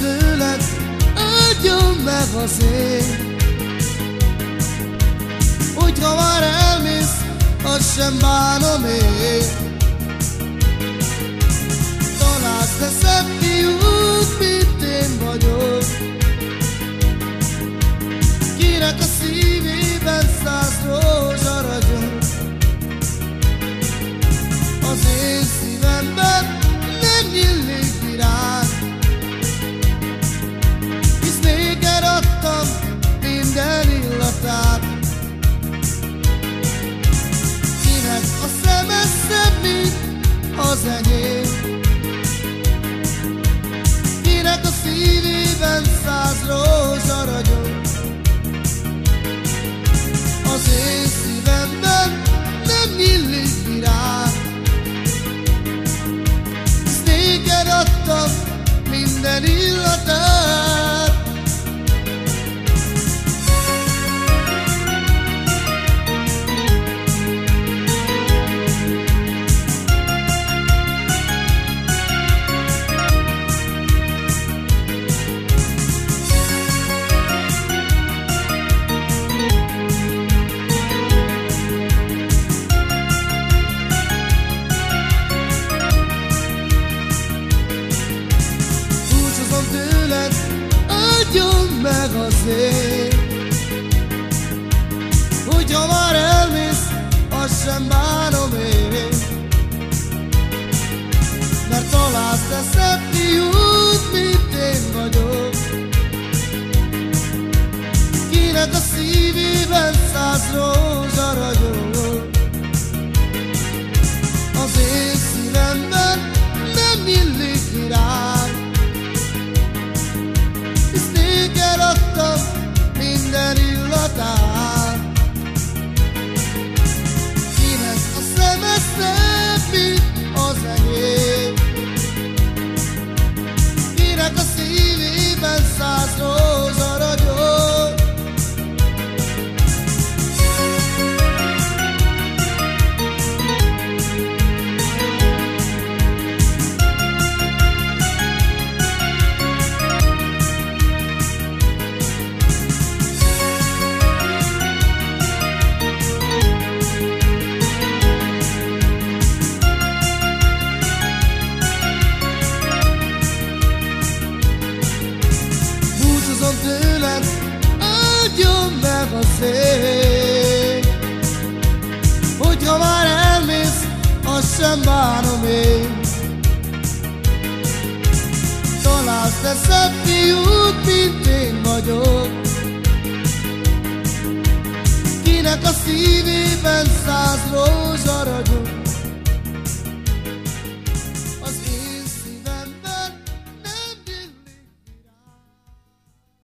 tőled, áldjon meg az én. Hogyha már elmész, azt sem bánom én. momentos azért. Hogyha már elmész, azt sem bánom én. Mert találsz te szebb fiút, mint én vagyok. Kinek a szívében száz rózsa ragyog Kinek a sem bánom én. Találsz te szebb fiút, mint én vagyok. Kinek a ragyog